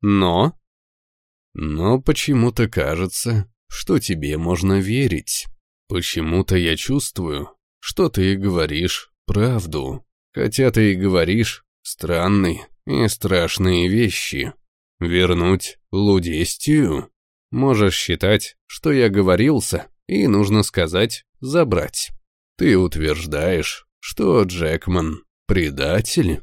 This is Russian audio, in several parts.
Но? Но почему-то кажется, что тебе можно верить. Почему-то я чувствую, что ты говоришь правду. Хотя ты и говоришь странные и страшные вещи. Вернуть Лудестию? Можешь считать, что я говорился, и нужно сказать «забрать». Ты утверждаешь, что Джекман предатель?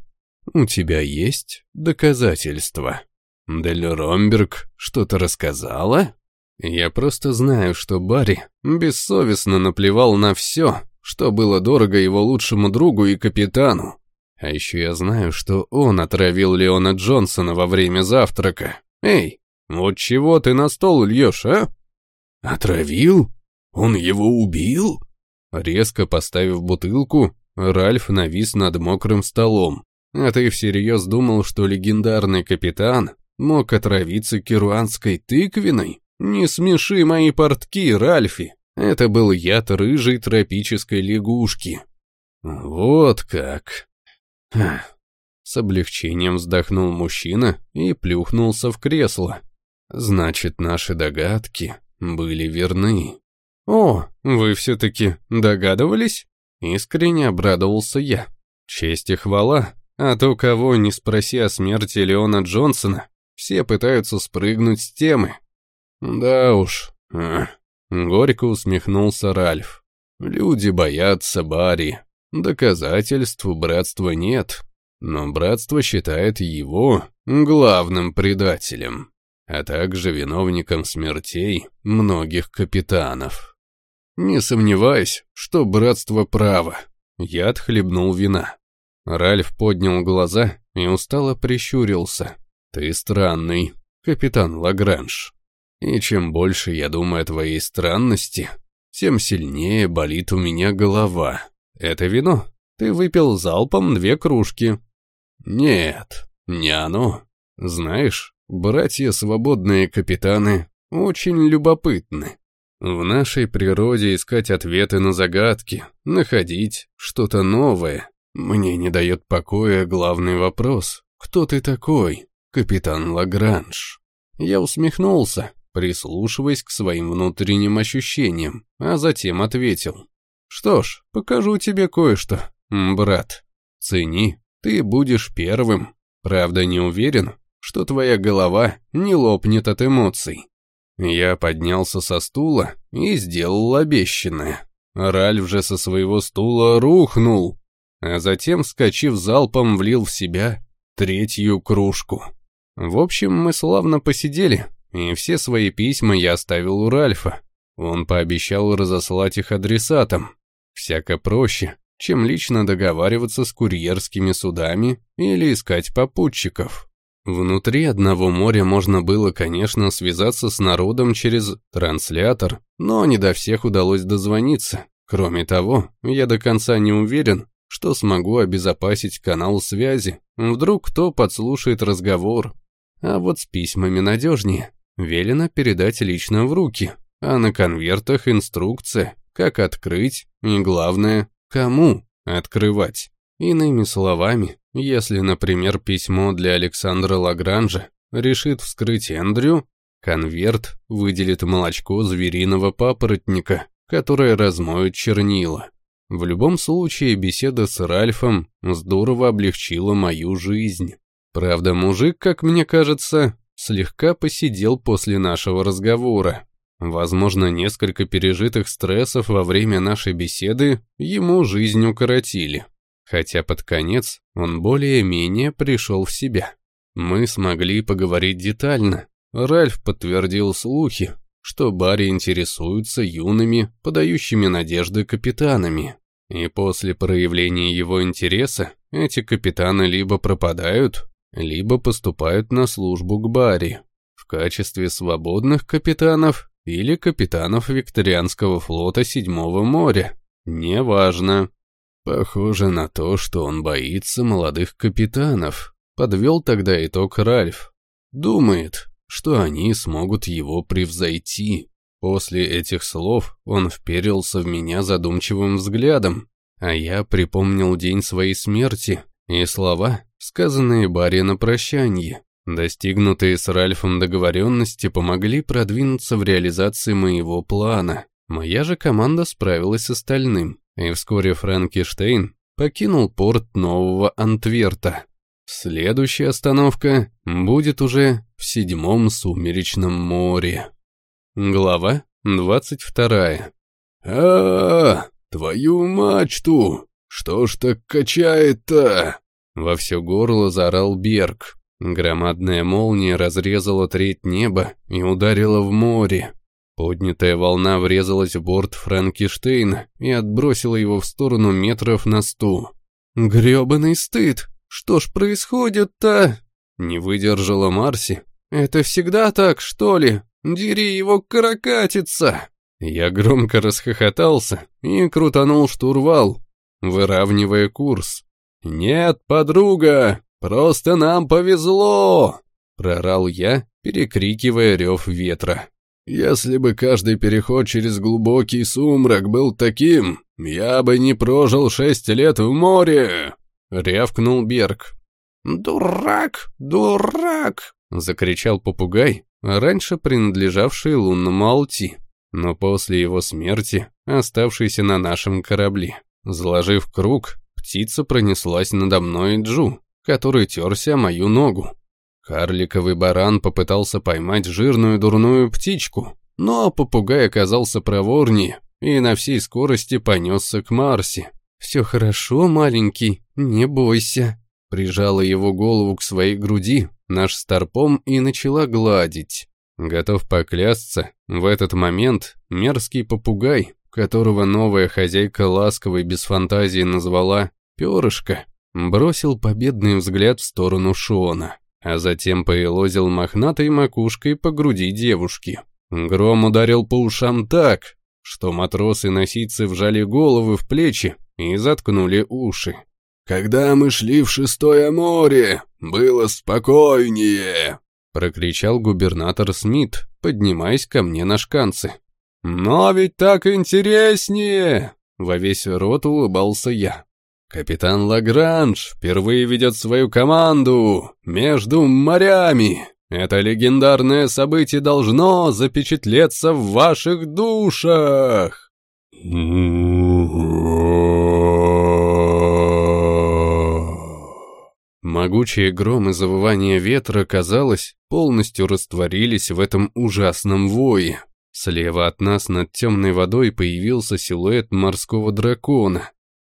У тебя есть доказательства? Дель Ромберг что-то рассказала? Я просто знаю, что Барри бессовестно наплевал на все, что было дорого его лучшему другу и капитану. А еще я знаю, что он отравил Леона Джонсона во время завтрака. Эй, вот чего ты на стол льешь, а? Отравил? Он его убил? Резко поставив бутылку, Ральф навис над мокрым столом. А ты всерьез думал, что легендарный капитан мог отравиться керуанской тыквиной? Не смеши мои портки, Ральфи. Это был яд рыжей тропической лягушки. Вот как. С облегчением вздохнул мужчина и плюхнулся в кресло. Значит, наши догадки были верны. «О, вы все-таки догадывались?» Искренне обрадовался я. Честь и хвала, а то кого не спроси о смерти Леона Джонсона, все пытаются спрыгнуть с темы. Да уж, а, горько усмехнулся Ральф. Люди боятся Барри. Доказательств братства нет, но братство считает его главным предателем, а также виновником смертей многих капитанов. Не сомневаюсь, что братство право. Я отхлебнул вина. Ральф поднял глаза и устало прищурился. «Ты странный, капитан Лагранж. И чем больше я думаю о твоей странности, тем сильнее болит у меня голова. Это вино? Ты выпил залпом две кружки». «Нет, не оно. Знаешь, братья свободные капитаны очень любопытны. В нашей природе искать ответы на загадки, находить что-то новое. Мне не дает покоя главный вопрос. Кто ты такой?» Капитан Лагранж. Я усмехнулся, прислушиваясь к своим внутренним ощущениям, а затем ответил. «Что ж, покажу тебе кое-что, брат. Цени, ты будешь первым. Правда, не уверен, что твоя голова не лопнет от эмоций». Я поднялся со стула и сделал обещанное. Ральф же со своего стула рухнул, а затем, вскочив залпом, влил в себя третью кружку. В общем, мы славно посидели, и все свои письма я оставил у Ральфа. Он пообещал разослать их адресатам. Всяко проще, чем лично договариваться с курьерскими судами или искать попутчиков. Внутри одного моря можно было, конечно, связаться с народом через транслятор, но не до всех удалось дозвониться. Кроме того, я до конца не уверен, что смогу обезопасить канал связи. Вдруг кто подслушает разговор, а вот с письмами надежнее. Велено передать лично в руки, а на конвертах инструкция, как открыть и, главное, кому открывать. Иными словами, если, например, письмо для Александра Лагранжа решит вскрыть Эндрю, конверт выделит молочко звериного папоротника, которое размоет чернила. В любом случае, беседа с Ральфом здорово облегчила мою жизнь. Правда, мужик, как мне кажется, слегка посидел после нашего разговора. Возможно, несколько пережитых стрессов во время нашей беседы ему жизнь укоротили. Хотя под конец он более-менее пришел в себя. Мы смогли поговорить детально. Ральф подтвердил слухи, что Барри интересуется юными, подающими надежды капитанами. И после проявления его интереса эти капитаны либо пропадают, либо поступают на службу к Барри в качестве свободных капитанов или капитанов Викторианского флота Седьмого моря. Неважно. Похоже на то, что он боится молодых капитанов. Подвел тогда итог Ральф. Думает, что они смогут его превзойти. После этих слов он вперился в меня задумчивым взглядом, а я припомнил день своей смерти и слова, сказанные Барри на прощанье. Достигнутые с Ральфом договоренности помогли продвинуться в реализации моего плана. Моя же команда справилась с остальным, и вскоре Франкенштейн покинул порт Нового Антверта. Следующая остановка будет уже в Седьмом Сумеречном море. Глава двадцать вторая. а, твою мачту! Что ж так качает-то?» Во все горло заорал Берг. Громадная молния разрезала треть неба и ударила в море. Поднятая волна врезалась в борт Франкенштейна и отбросила его в сторону метров на сто. «Грёбаный стыд! Что ж происходит-то?» Не выдержала Марси. «Это всегда так, что ли? Дери его каракатица!» Я громко расхохотался и крутанул штурвал, выравнивая курс. «Нет, подруга, просто нам повезло!» Прорал я, перекрикивая рев ветра. «Если бы каждый переход через глубокий сумрак был таким, я бы не прожил шесть лет в море!» — рявкнул Берг. «Дурак! Дурак!» — закричал попугай, раньше принадлежавший лунному Алти, но после его смерти оставшийся на нашем корабле. Заложив круг, птица пронеслась надо мной Джу, который терся мою ногу. Карликовый баран попытался поймать жирную дурную птичку, но попугай оказался проворнее и на всей скорости понесся к Марсе. «Все хорошо, маленький, не бойся», прижала его голову к своей груди, наш старпом и начала гладить. Готов поклясться, в этот момент мерзкий попугай, которого новая хозяйка ласковой без фантазии назвала «перышко», бросил победный взгляд в сторону Шона, а затем поелозил мохнатой макушкой по груди девушки. Гром ударил по ушам так, что матросы-носицы вжали головы в плечи и заткнули уши. «Когда мы шли в шестое море, было спокойнее!» прокричал губернатор Смит, поднимаясь ко мне на шканцы. «Но ведь так интереснее!» Во весь рот улыбался я. «Капитан Лагранж впервые ведет свою команду между морями. Это легендарное событие должно запечатлеться в ваших душах!» Могучие громы завывания ветра, казалось, полностью растворились в этом ужасном вое. Слева от нас над темной водой появился силуэт морского дракона.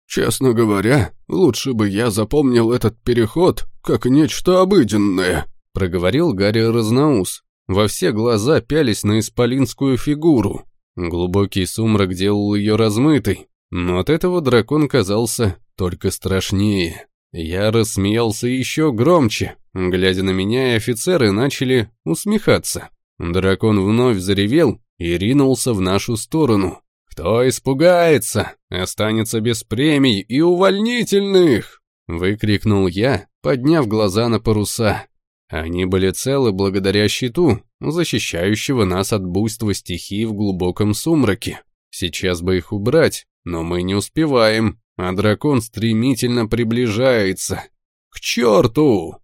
«Честно говоря, лучше бы я запомнил этот переход как нечто обыденное», проговорил Гарри Разноус. Во все глаза пялись на исполинскую фигуру. Глубокий сумрак делал ее размытой, но от этого дракон казался только страшнее. Я рассмеялся еще громче, глядя на меня, офицеры начали усмехаться. Дракон вновь заревел и ринулся в нашу сторону. «Кто испугается, останется без премий и увольнительных!» Выкрикнул я, подняв глаза на паруса. Они были целы благодаря щиту, защищающего нас от буйства стихий в глубоком сумраке. Сейчас бы их убрать, но мы не успеваем а дракон стремительно приближается. К черту!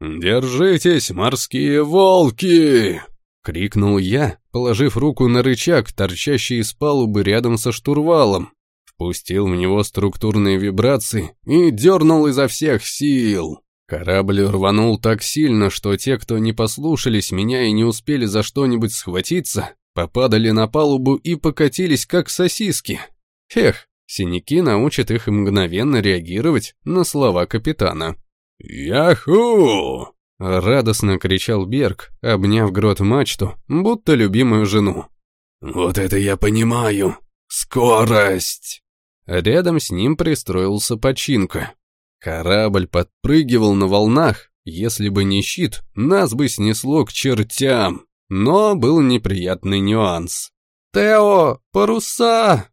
«Держитесь, морские волки!» — крикнул я, положив руку на рычаг, торчащий из палубы рядом со штурвалом. Впустил в него структурные вибрации и дернул изо всех сил. Корабль рванул так сильно, что те, кто не послушались меня и не успели за что-нибудь схватиться, попадали на палубу и покатились, как сосиски. Эх, Синяки научат их мгновенно реагировать на слова капитана. «Яху!» — радостно кричал Берг, обняв грот мачту, будто любимую жену. «Вот это я понимаю! Скорость!» Рядом с ним пристроился починка. Корабль подпрыгивал на волнах, если бы не щит, нас бы снесло к чертям. Но был неприятный нюанс. «Тео, паруса!»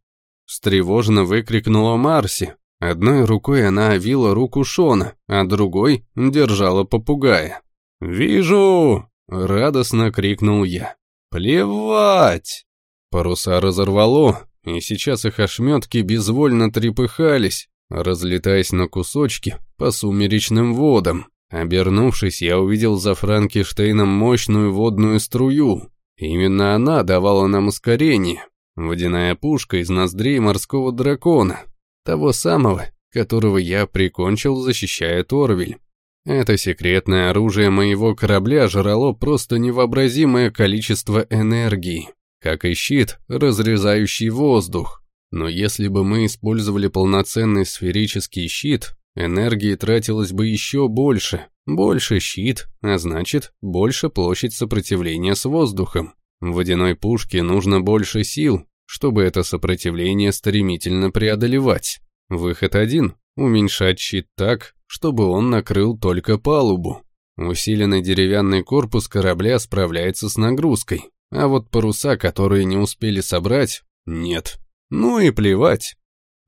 встревоженно выкрикнула Марси. Одной рукой она овила руку Шона, а другой держала попугая. «Вижу!» — радостно крикнул я. «Плевать!» Паруса разорвало, и сейчас их ошметки безвольно трепыхались, разлетаясь на кусочки по сумеречным водам. Обернувшись, я увидел за Франкенштейном мощную водную струю. Именно она давала нам ускорение. Водяная пушка из ноздрей морского дракона. Того самого, которого я прикончил, защищая Торвель. Это секретное оружие моего корабля жрало просто невообразимое количество энергии, как и щит, разрезающий воздух. Но если бы мы использовали полноценный сферический щит, энергии тратилось бы еще больше. Больше щит, а значит, больше площадь сопротивления с воздухом. В водяной пушке нужно больше сил, чтобы это сопротивление стремительно преодолевать. Выход один – уменьшать щит так, чтобы он накрыл только палубу. Усиленный деревянный корпус корабля справляется с нагрузкой, а вот паруса, которые не успели собрать, нет. Ну и плевать.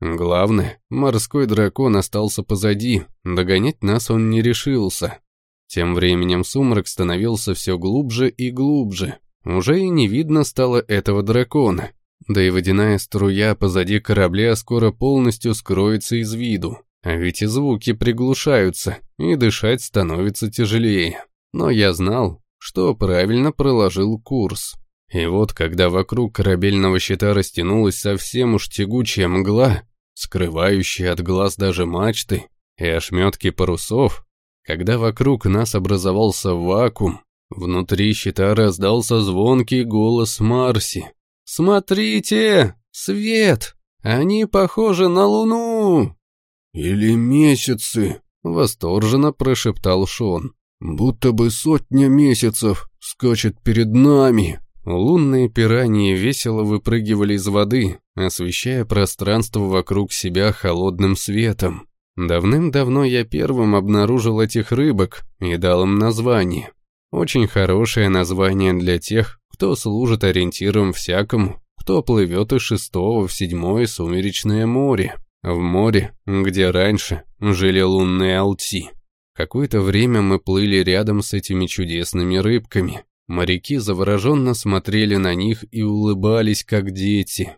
Главное, морской дракон остался позади, догонять нас он не решился. Тем временем сумрак становился все глубже и глубже. Уже и не видно стало этого дракона. Да и водяная струя позади корабля скоро полностью скроется из виду. А ведь и звуки приглушаются, и дышать становится тяжелее. Но я знал, что правильно проложил курс. И вот, когда вокруг корабельного щита растянулась совсем уж тягучая мгла, скрывающая от глаз даже мачты и ошметки парусов, когда вокруг нас образовался вакуум, внутри щита раздался звонкий голос Марси. «Смотрите! Свет! Они похожи на Луну!» «Или месяцы!» — восторженно прошептал Шон. «Будто бы сотня месяцев скачет перед нами!» Лунные пираньи весело выпрыгивали из воды, освещая пространство вокруг себя холодным светом. Давным-давно я первым обнаружил этих рыбок и дал им название. Очень хорошее название для тех, кто служит ориентиром всякому, кто плывет из шестого в седьмое сумеречное море. В море, где раньше жили лунные алти. Какое-то время мы плыли рядом с этими чудесными рыбками. Моряки завороженно смотрели на них и улыбались, как дети.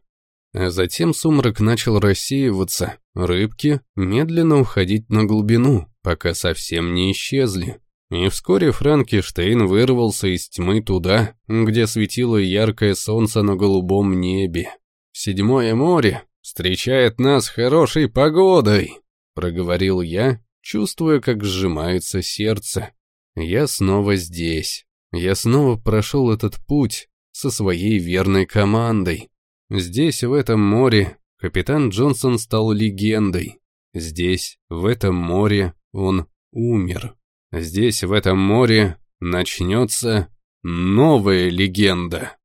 А затем сумрак начал рассеиваться, рыбки медленно уходить на глубину, пока совсем не исчезли. И вскоре Франкенштейн вырвался из тьмы туда, где светило яркое солнце на голубом небе. Седьмое море, встречает нас хорошей погодой», — проговорил я, чувствуя, как сжимается сердце. «Я снова здесь. Я снова прошел этот путь со своей верной командой. Здесь, в этом море, капитан Джонсон стал легендой. Здесь, в этом море, он умер. Здесь, в этом море, начнется новая легенда».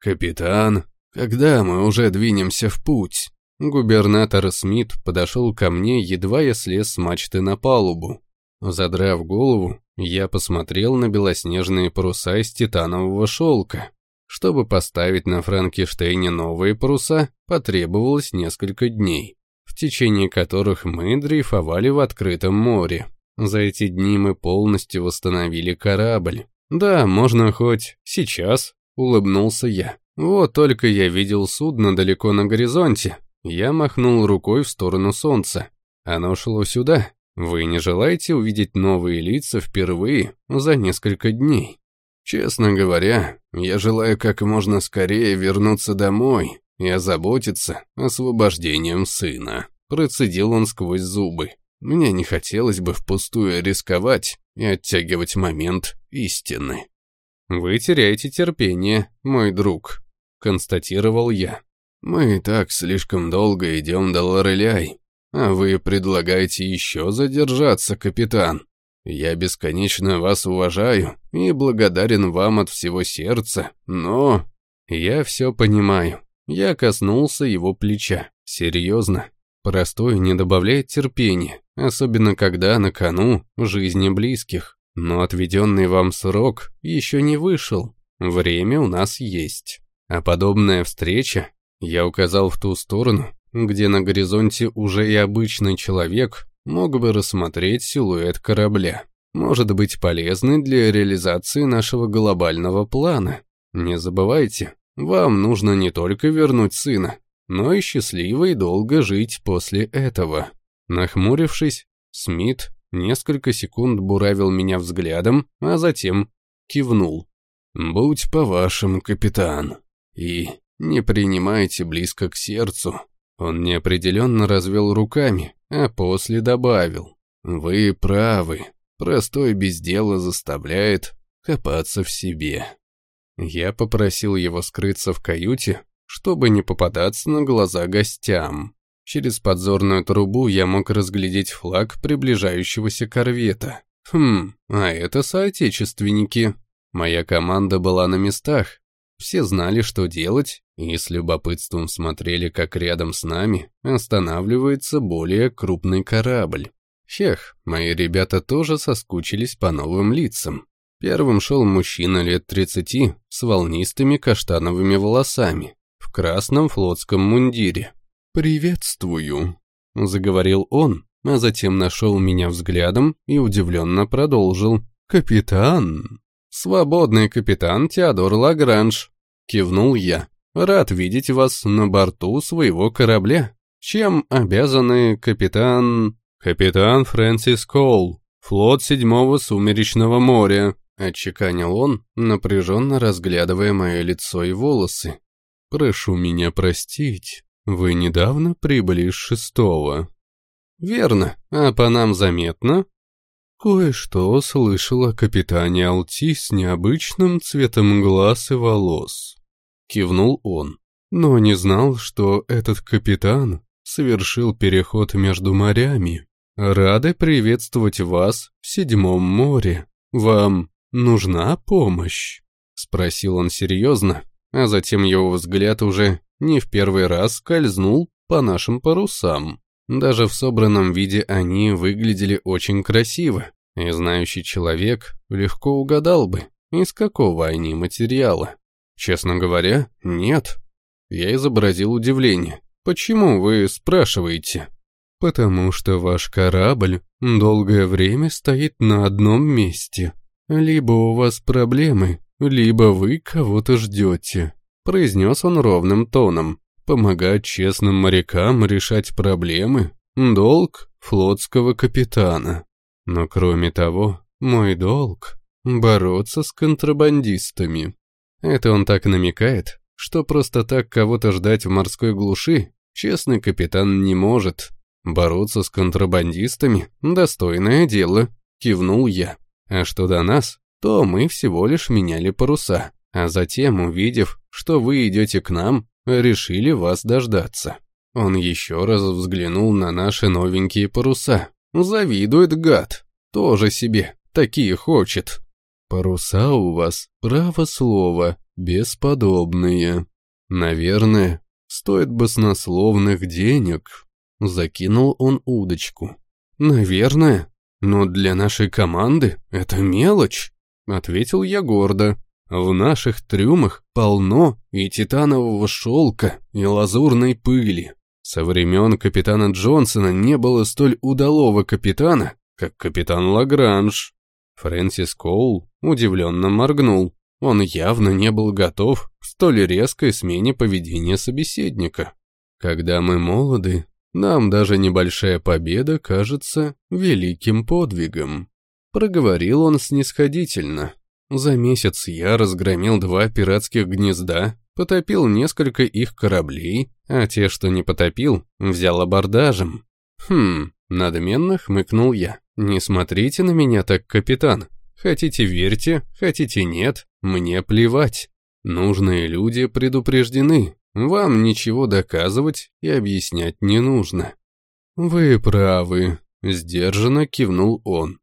«Капитан», «Когда мы уже двинемся в путь?» Губернатор Смит подошел ко мне, едва я слез с мачты на палубу. Задрав голову, я посмотрел на белоснежные паруса из титанового шелка. Чтобы поставить на Франкенштейне новые паруса, потребовалось несколько дней, в течение которых мы дрейфовали в открытом море. За эти дни мы полностью восстановили корабль. Да, можно хоть сейчас, улыбнулся я. Вот только я видел судно далеко на горизонте. Я махнул рукой в сторону солнца. Оно шло сюда. Вы не желаете увидеть новые лица впервые за несколько дней? Честно говоря, я желаю как можно скорее вернуться домой и озаботиться освобождением сына. Процедил он сквозь зубы. Мне не хотелось бы впустую рисковать и оттягивать момент истины. «Вы теряете терпение, мой друг», констатировал я. «Мы и так слишком долго идем до Лореляй, а вы предлагаете еще задержаться, капитан. Я бесконечно вас уважаю и благодарен вам от всего сердца, но...» «Я все понимаю». Я коснулся его плеча. Серьезно. Простой не добавляет терпения, особенно когда на кону жизни близких. Но отведенный вам срок еще не вышел. Время у нас есть. А подобная встреча, я указал в ту сторону, где на горизонте уже и обычный человек мог бы рассмотреть силуэт корабля, может быть полезной для реализации нашего глобального плана. Не забывайте, вам нужно не только вернуть сына, но и счастливо и долго жить после этого. Нахмурившись, Смит несколько секунд буравил меня взглядом, а затем кивнул. «Будь по-вашему, капитан, и не принимайте близко к сердцу». Он неопределенно развел руками, а после добавил. «Вы правы, простой без дела заставляет копаться в себе». Я попросил его скрыться в каюте, чтобы не попадаться на глаза гостям. Через подзорную трубу я мог разглядеть флаг приближающегося корвета. Хм, а это соотечественники. Моя команда была на местах. Все знали, что делать, и с любопытством смотрели, как рядом с нами останавливается более крупный корабль. Хех, мои ребята тоже соскучились по новым лицам. Первым шел мужчина лет 30 с волнистыми каштановыми волосами, красном флотском мундире. «Приветствую», — заговорил он, а затем нашел меня взглядом и удивленно продолжил. «Капитан!» «Свободный капитан Теодор Лагранж», — кивнул я. «Рад видеть вас на борту своего корабля. Чем обязаны капитан...» «Капитан Фрэнсис Коул, флот седьмого сумеречного моря», — отчеканил он, напряженно разглядывая мое лицо и волосы. «Прошу меня простить, вы недавно прибыли из шестого». «Верно, а по нам заметно?» «Кое-что слышал о капитане Алти с необычным цветом глаз и волос», — кивнул он. «Но не знал, что этот капитан совершил переход между морями. Рады приветствовать вас в Седьмом море. Вам нужна помощь?» — спросил он серьезно, а затем его взгляд уже не в первый раз скользнул по нашим парусам. Даже в собранном виде они выглядели очень красиво, и знающий человек легко угадал бы, из какого они материала. Честно говоря, нет. Я изобразил удивление. «Почему вы спрашиваете?» «Потому что ваш корабль долгое время стоит на одном месте. Либо у вас проблемы, либо вы кого-то ждете», произнес он ровным тоном. «Помогать честным морякам решать проблемы – долг флотского капитана. Но кроме того, мой долг – бороться с контрабандистами». Это он так намекает, что просто так кого-то ждать в морской глуши честный капитан не может. Бороться с контрабандистами – достойное дело, кивнул я. А что до нас, то мы всего лишь меняли паруса, а затем, увидев, что вы идете к нам, решили вас дождаться. Он еще раз взглянул на наши новенькие паруса. Завидует гад. Тоже себе. Такие хочет. Паруса у вас, право слово, бесподобные. Наверное, стоит баснословных денег. Закинул он удочку. Наверное, но для нашей команды это мелочь, ответил я гордо. В наших трюмах полно и титанового шелка, и лазурной пыли. Со времен капитана Джонсона не было столь удалого капитана, как капитан Лагранж. Фрэнсис Коул удивленно моргнул. Он явно не был готов к столь резкой смене поведения собеседника. Когда мы молоды, нам даже небольшая победа кажется великим подвигом. Проговорил он снисходительно. За месяц я разгромил два пиратских гнезда, потопил несколько их кораблей, а те, что не потопил, взял абордажем. Хм, надменно хмыкнул я. Не смотрите на меня так, капитан. Хотите верьте, хотите нет, мне плевать. Нужные люди предупреждены. Вам ничего доказывать и объяснять не нужно. Вы правы, сдержанно кивнул он.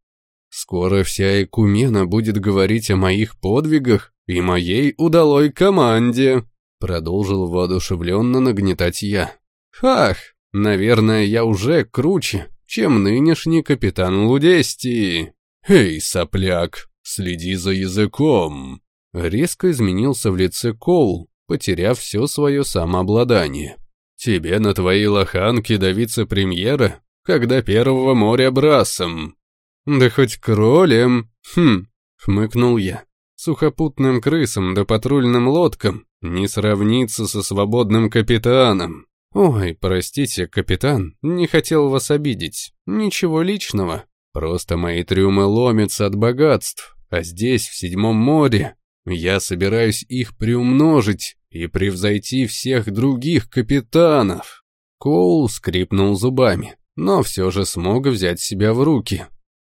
Скоро вся Экумена будет говорить о моих подвигах и моей удалой команде», продолжил воодушевленно нагнетать я. «Ах, наверное, я уже круче, чем нынешний капитан Лудестии. Эй, сопляк, следи за языком!» Резко изменился в лице Коул, потеряв все свое самообладание. «Тебе на твоей лоханке до вице-премьера, когда первого моря брасом. «Да хоть кролем!» «Хм!» — хмыкнул я. «Сухопутным крысам да патрульным лодкам не сравнится со свободным капитаном!» «Ой, простите, капитан, не хотел вас обидеть. Ничего личного. Просто мои трюмы ломятся от богатств, а здесь, в Седьмом море, я собираюсь их приумножить и превзойти всех других капитанов. Коул скрипнул зубами, но все же смог взять себя в руки.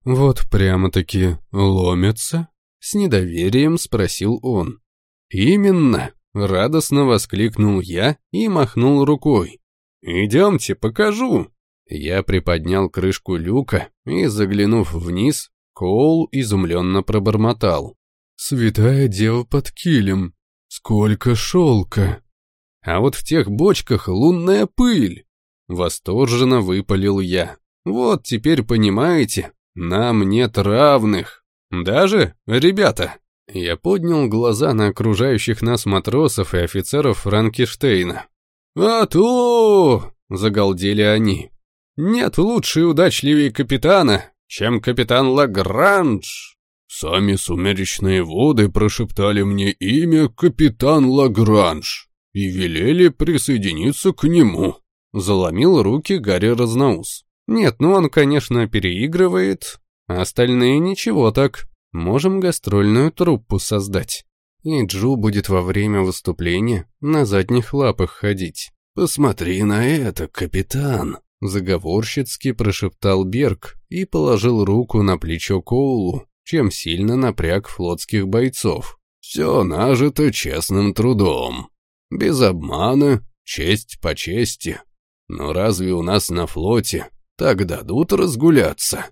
«Вот прямо-таки ломятся?» — с недоверием спросил он. «Именно!» — радостно воскликнул я и махнул рукой. «Идемте, покажу!» Я приподнял крышку люка и, заглянув вниз, Коул изумленно пробормотал. «Святая дева под килем! Сколько шелка!» «А вот в тех бочках лунная пыль!» Восторженно выпалил я. «Вот теперь понимаете, нам нет равных. Даже, ребята!» Я поднял глаза на окружающих нас матросов и офицеров Франкенштейна. «А то!» — загалдели они. «Нет лучше и удачливее капитана, чем капитан Лагранж!» Сами сумеречные воды прошептали мне имя капитан Лагранж и велели присоединиться к нему. Заломил руки Гарри Разноус. Нет, ну он, конечно, переигрывает, а остальные ничего так. Можем гастрольную труппу создать. И Джу будет во время выступления на задних лапах ходить. «Посмотри на это, капитан!» Заговорщицки прошептал Берг и положил руку на плечо Коулу, чем сильно напряг флотских бойцов. «Все нажито честным трудом. Без обмана, честь по чести. Но разве у нас на флоте так дадут разгуляться?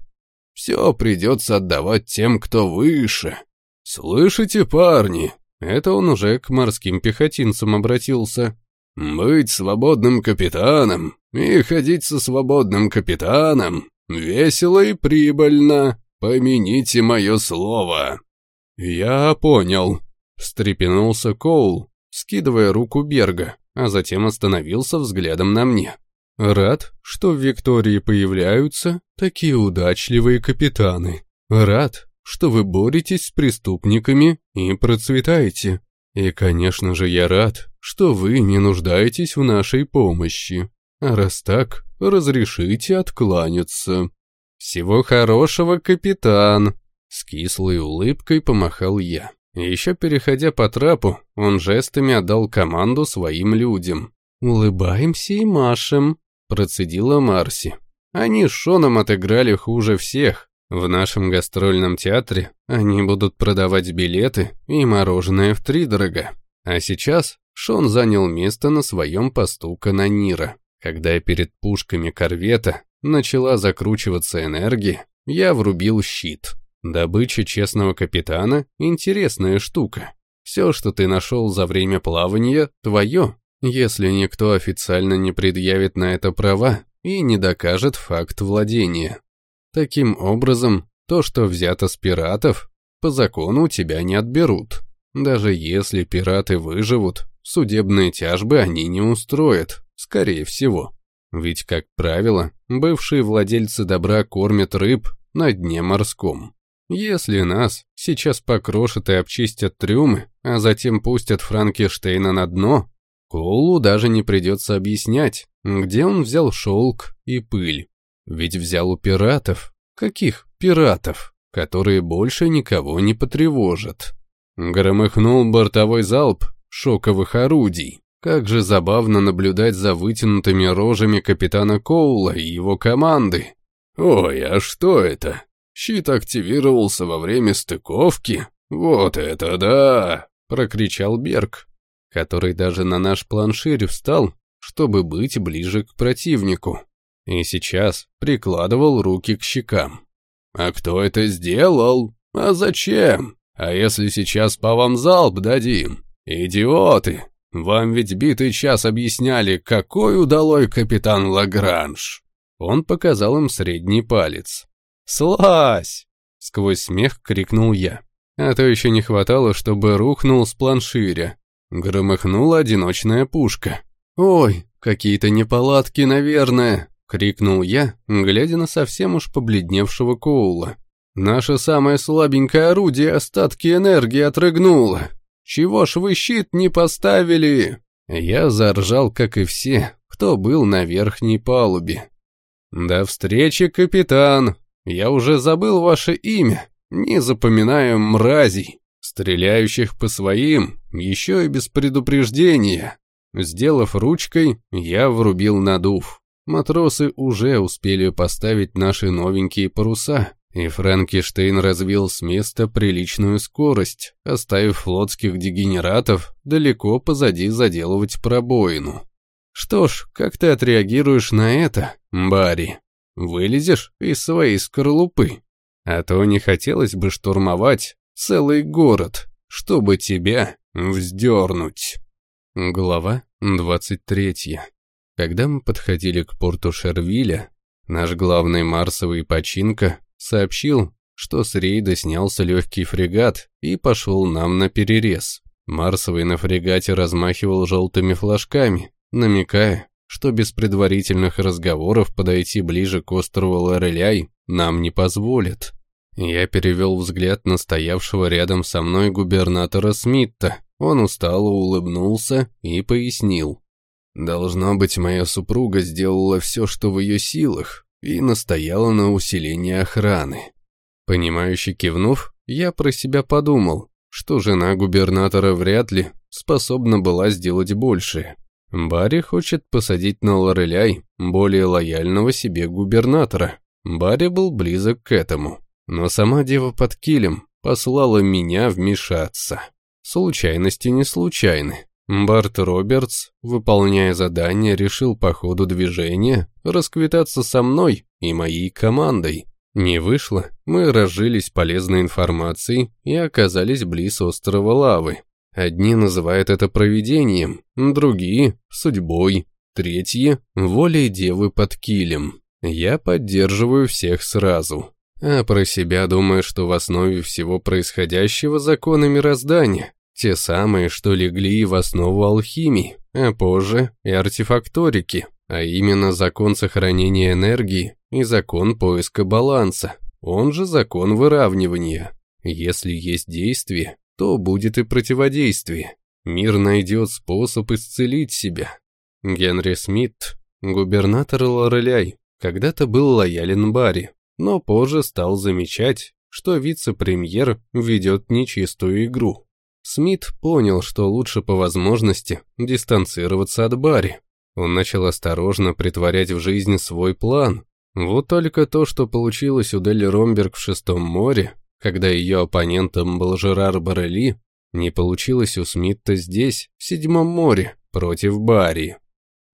Все придется отдавать тем, кто выше. Слышите, парни?» Это он уже к морским пехотинцам обратился. «Быть свободным капитаном и ходить со свободным капитаном весело и прибыльно, помяните мое слово». «Я понял», — встрепенулся Коул, скидывая руку Берга, а затем остановился взглядом на мне. «Рад, что в Виктории появляются такие удачливые капитаны. Рад, что вы боретесь с преступниками и процветаете. И, конечно же, я рад, что вы не нуждаетесь в нашей помощи. А раз так, разрешите откланяться. Всего хорошего, капитан!» С кислой улыбкой помахал я. Еще переходя по трапу, он жестами отдал команду своим людям. «Улыбаемся и машем», — процедила Марси. Они с Шоном отыграли хуже всех. В нашем гастрольном театре они будут продавать билеты и мороженое втридорога. А сейчас Шон занял место на своем посту канонира. Когда перед пушками корвета начала закручиваться энергия, я врубил щит. Добыча честного капитана – интересная штука. Все, что ты нашел за время плавания, твое, если никто официально не предъявит на это права и не докажет факт владения. Таким образом, то, что взято с пиратов, по закону тебя не отберут. Даже если пираты выживут, судебные тяжбы они не устроят, скорее всего. Ведь, как правило, бывшие владельцы добра кормят рыб на дне морском. Если нас сейчас покрошат и обчистят трюмы, а затем пустят Франкенштейна на дно, Коулу даже не придется объяснять, где он взял шелк и пыль. Ведь взял у пиратов. Каких пиратов? Которые больше никого не потревожат. Громыхнул бортовой залп шоковых орудий. Как же забавно наблюдать за вытянутыми рожами капитана Коула и его команды. «Ой, а что это? Щит активировался во время стыковки? Вот это да!» — прокричал Берг, который даже на наш планширь встал, чтобы быть ближе к противнику. И сейчас прикладывал руки к щекам. «А кто это сделал? А зачем? А если сейчас по вам залп дадим? Идиоты! Вам ведь битый час объясняли, какой удалой капитан Лагранж. Он показал им средний палец. «Слазь!» — сквозь смех крикнул я. А то еще не хватало, чтобы рухнул с планширя. Громыхнула одиночная пушка. «Ой, какие-то неполадки, наверное!» — крикнул я, глядя на совсем уж побледневшего Коула. «Наше самое слабенькое орудие остатки энергии отрыгнуло!» Чего ж вы щит не поставили?» Я заржал, как и все, кто был на верхней палубе. «До встречи, капитан! Я уже забыл ваше имя. Не запоминаю мразей, стреляющих по своим, еще и без предупреждения. Сделав ручкой, я врубил надув. Матросы уже успели поставить наши новенькие паруса, и Франкенштейн развил с места приличную скорость, оставив флотских дегенератов далеко позади заделывать пробоину. Что ж, как ты отреагируешь на это, Барри? Вылезешь из своей скорлупы? А то не хотелось бы штурмовать целый город, чтобы тебя вздернуть. Глава 23. Когда мы подходили к порту Шервиля, наш главный марсовый починка сообщил, что с рейда снялся легкий фрегат и пошел нам на перерез. Марсовый на фрегате размахивал желтыми флажками, намекая, что без предварительных разговоров подойти ближе к острову Лореляй нам не позволят. Я перевел взгляд на стоявшего рядом со мной губернатора Смитта. Он устало улыбнулся и пояснил. «Должно быть, моя супруга сделала все, что в ее силах, и настояла на усилении охраны». Понимающе кивнув, я про себя подумал, что жена губернатора вряд ли способна была сделать больше. Барри хочет посадить на Лореляй более лояльного себе губернатора. Барри был близок к этому. Но сама дева под килем послала меня вмешаться. Случайности не случайны. Барт Робертс, выполняя задание, решил по ходу движения расквитаться со мной и моей командой. Не вышло, мы разжились полезной информацией и оказались близ острова Лавы. Одни называют это провидением, другие – судьбой, третьи – волей девы под килем. Я поддерживаю всех сразу. А про себя думаю, что в основе всего происходящего законы мироздания. Те самые, что легли в основу алхимии, а позже и артефакторики, а именно закон сохранения энергии и закон поиска баланса, он же закон выравнивания. Если есть действие, то будет и противодействие. Мир найдет способ исцелить себя. Генри Смит, губернатор Лореляй, когда-то был лоялен Барри, но позже стал замечать, что вице-премьер ведет нечистую игру. Смит понял, что лучше по возможности дистанцироваться от Барри. Он начал осторожно притворять в жизнь свой план. Вот только то, что получилось у Делли Ромберг в Шестом море, когда ее оппонентом был Жерар Барели, не получилось у Смита здесь, в Седьмом море, против Барри.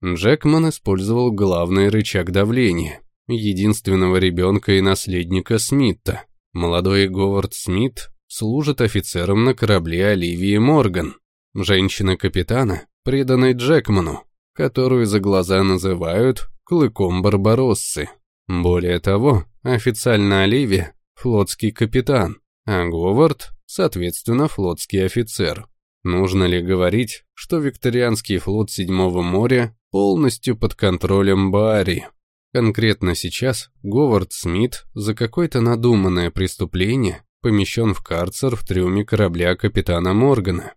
Джекман использовал главный рычаг давления, единственного ребенка и наследника Смита. Молодой Говард Смит служит офицером на корабле Оливии Морган, женщина-капитана, преданной Джекману, которую за глаза называют «клыком Барбароссы». Более того, официально Оливия флотский капитан, а Говард, соответственно, флотский офицер. Нужно ли говорить, что викторианский флот Седьмого моря полностью под контролем Барри? Конкретно сейчас Говард Смит за какое-то надуманное преступление помещен в карцер в трюме корабля капитана Моргана.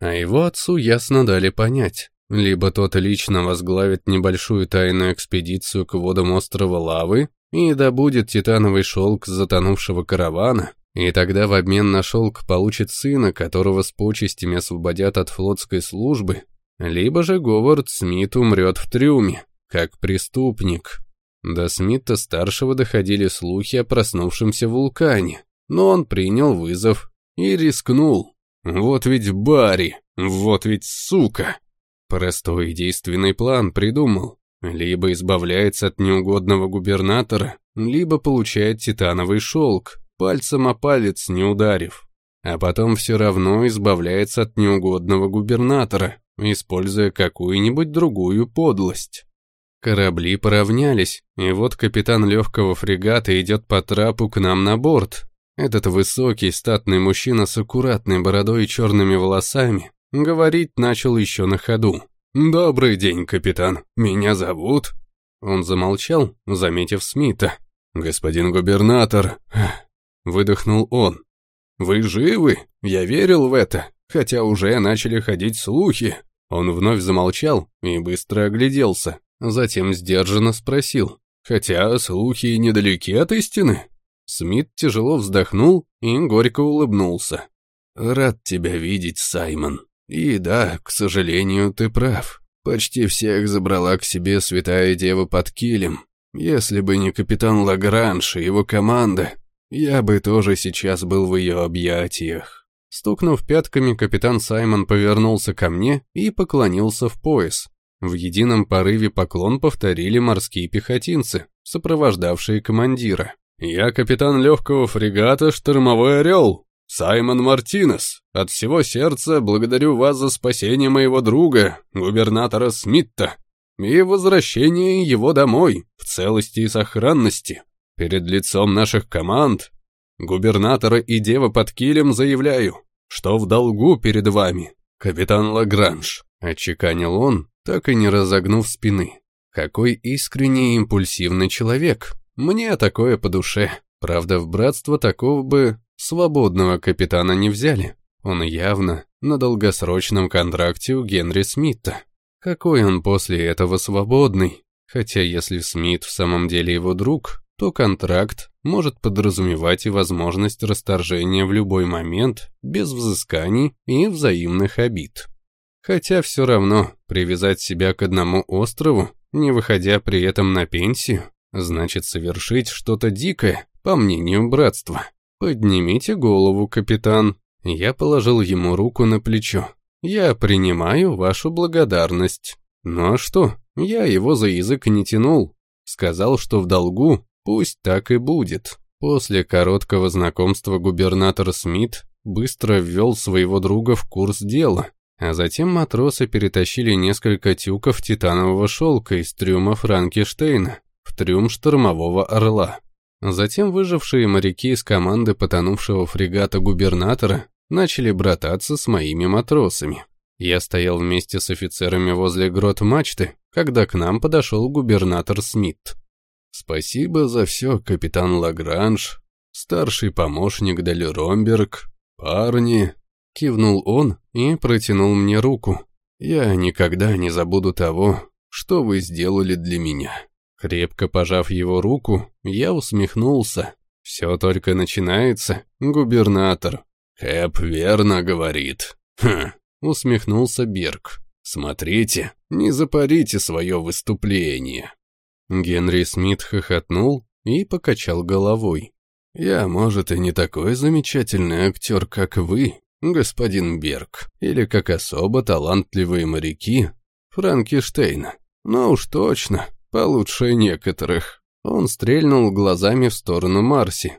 А его отцу ясно дали понять, либо тот лично возглавит небольшую тайную экспедицию к водам острова Лавы, и добудет титановый шелк затонувшего каравана, и тогда в обмен на шелк получит сына, которого с почестями освободят от флотской службы, либо же Говард Смит умрет в трюме, как преступник. До Смита-старшего доходили слухи о проснувшемся вулкане, но он принял вызов и рискнул. Вот ведь Барри, вот ведь сука! Простой и действенный план придумал. Либо избавляется от неугодного губернатора, либо получает титановый шелк, пальцем о палец не ударив. А потом все равно избавляется от неугодного губернатора, используя какую-нибудь другую подлость. Корабли поравнялись, и вот капитан легкого фрегата идет по трапу к нам на борт. Этот высокий, статный мужчина с аккуратной бородой и черными волосами говорить начал еще на ходу. «Добрый день, капитан. Меня зовут...» Он замолчал, заметив Смита. «Господин губернатор...» Выдохнул он. «Вы живы? Я верил в это, хотя уже начали ходить слухи». Он вновь замолчал и быстро огляделся, затем сдержанно спросил. «Хотя слухи недалеки от истины. Смит тяжело вздохнул и горько улыбнулся. «Рад тебя видеть, Саймон. И да, к сожалению, ты прав. Почти всех забрала к себе святая дева под килем. Если бы не капитан Лагранж и его команда, я бы тоже сейчас был в ее объятиях». Стукнув пятками, капитан Саймон повернулся ко мне и поклонился в пояс. В едином порыве поклон повторили морские пехотинцы, сопровождавшие командира. «Я капитан легкого фрегата «Штормовой орел», Саймон Мартинес. От всего сердца благодарю вас за спасение моего друга, губернатора Смитта, и возвращение его домой в целости и сохранности. Перед лицом наших команд, губернатора и дева под килем заявляю, что в долгу перед вами, капитан Лагранж», — отчеканил он, так и не разогнув спины. Какой искренний импульсивный человек. Мне такое по душе. Правда, в братство такого бы свободного капитана не взяли. Он явно на долгосрочном контракте у Генри Смита. Какой он после этого свободный? Хотя если Смит в самом деле его друг, то контракт может подразумевать и возможность расторжения в любой момент, без взысканий и взаимных обид. Хотя все равно привязать себя к одному острову, не выходя при этом на пенсию, значит совершить что-то дикое, по мнению братства. Поднимите голову, капитан. Я положил ему руку на плечо. Я принимаю вашу благодарность. Ну а что, я его за язык не тянул. Сказал, что в долгу, пусть так и будет. После короткого знакомства губернатор Смит быстро ввел своего друга в курс дела, а затем матросы перетащили несколько тюков титанового шелка из трюма Франкенштейна в трюм штормового орла. Затем выжившие моряки из команды потонувшего фрегата губернатора начали брататься с моими матросами. Я стоял вместе с офицерами возле грот мачты, когда к нам подошел губернатор Смит. «Спасибо за все, капитан Лагранж, старший помощник Дель Ромберг, парни», — кивнул он и протянул мне руку. «Я никогда не забуду того, что вы сделали для меня». Крепко пожав его руку, я усмехнулся. «Все только начинается, губернатор». «Хэп верно говорит». «Хм», — усмехнулся Берг. «Смотрите, не запарите свое выступление». Генри Смит хохотнул и покачал головой. «Я, может, и не такой замечательный актер, как вы, господин Берг, или как особо талантливые моряки Франкенштейна, но уж точно Получше некоторых. Он стрельнул глазами в сторону Марси.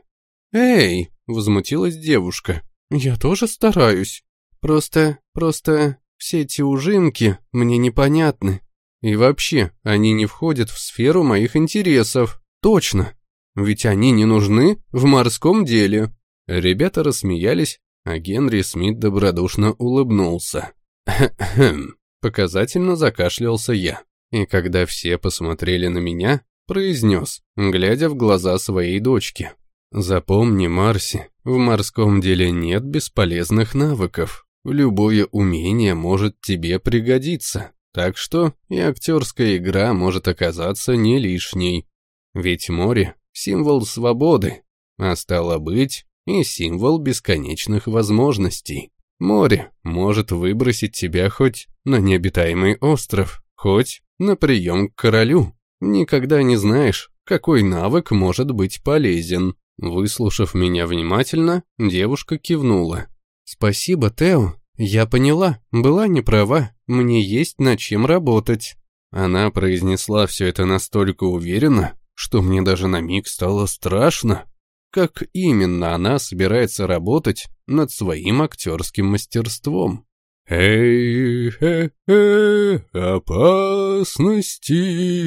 «Эй!» — возмутилась девушка. «Я тоже стараюсь. Просто, просто все эти ужимки мне непонятны. И вообще, они не входят в сферу моих интересов. Точно. Ведь они не нужны в морском деле». Ребята рассмеялись, а Генри Смит добродушно улыбнулся. «Хм-хм», показательно закашлялся я и когда все посмотрели на меня, произнес, глядя в глаза своей дочки. «Запомни, Марси, в морском деле нет бесполезных навыков. Любое умение может тебе пригодиться, так что и актерская игра может оказаться не лишней. Ведь море — символ свободы, а стало быть, и символ бесконечных возможностей. Море может выбросить тебя хоть на необитаемый остров, хоть на прием к королю. Никогда не знаешь, какой навык может быть полезен. Выслушав меня внимательно, девушка кивнула. «Спасибо, Тео. Я поняла, была не права. Мне есть над чем работать». Она произнесла все это настолько уверенно, что мне даже на миг стало страшно. Как именно она собирается работать над своим актерским мастерством? «Эй, э, э, опасности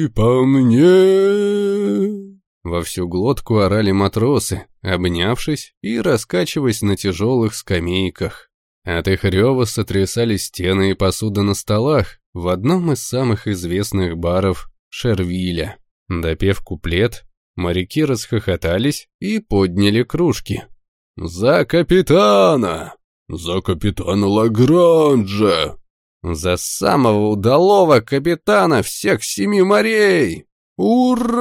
по мне!» Во всю глотку орали матросы, обнявшись и раскачиваясь на тяжелых скамейках. От их рева сотрясали стены и посуда на столах в одном из самых известных баров Шервиля. Допев куплет, моряки расхохотались и подняли кружки. «За капитана!» «За капитана Лагранжа!» «За самого удалого капитана всех семи морей!» «Ура!»